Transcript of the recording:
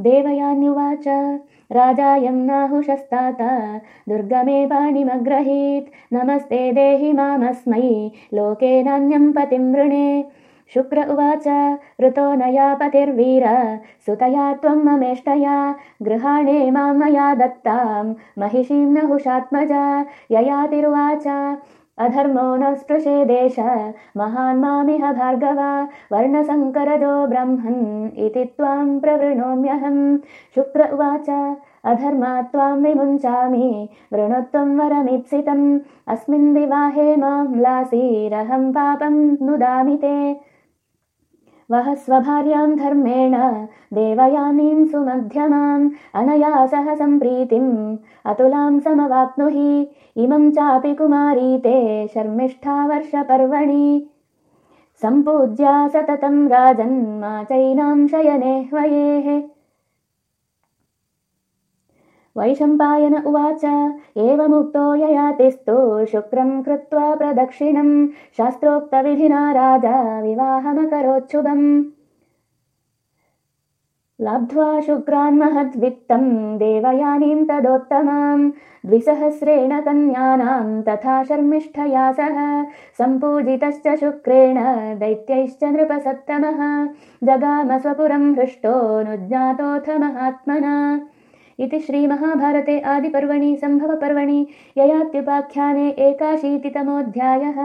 देवयान्युवाच। राजायं नाहुशस्तात दुर्गमे पाणिमग्रहीत्। नमस्ते देहि मामस्मै। लोके नान्यं पतिं वृणे शुक्र उवाच। ऋतो नया पतिर्वीर। सुतया त्वं ममेष्टया। गृहाणे मां मया दत्तां। महिषीं नहुषात्मजा। ययातिरुवाच अधर्मो न स्पृशे देश महान् मामिह भार्गव वर्णसङ्करजो ब्रह्मन् इति त्वां प्रवृणोम्यहं शुक्र उवाच अधर्मात् त्वां विमुञ्चामि वृणुत्वं वरमीप्सितम्। अस्मिन् विवाहे मां लासीरहं पापं नुदामि ते वह स्वभार्यां धर्मेण देवयानीं सुमध्यमाम् अनया सह सम्प्रीतिम्। अतुलां समवाप्नुहि इमं चापि कुमारी ते शर्मिष्ठा वर्षपर्वणि। सम्पूज्या सततं राजन्मा चैनां शयने ह्वयेः वैशम्पायन उवाच। एवमुक्तो ययातिस्तु शुक्रं कृत्वा प्रदक्षिणं। शास्त्रोक्तविधिना राजा विवाहमकरोच्छुभम्। लब्ध्वा शुक्रान् महद्वित्तं देवयानीं तदोत्तमां द्विसहस्रेण कन्यानां तथा शर्मिष्ठया सह। सम्पूजितश्च शुक्रेण दैत्यैश्च नृपसत्तमः। जगामस्वपुरं हृष्टोऽनुज्ञातोऽथ महात्मना इति श्रीमहाभारते आदिपर्वणि सम्भवपर्वणि ययात्युपाख्याने एकाशीतितमोऽध्यायः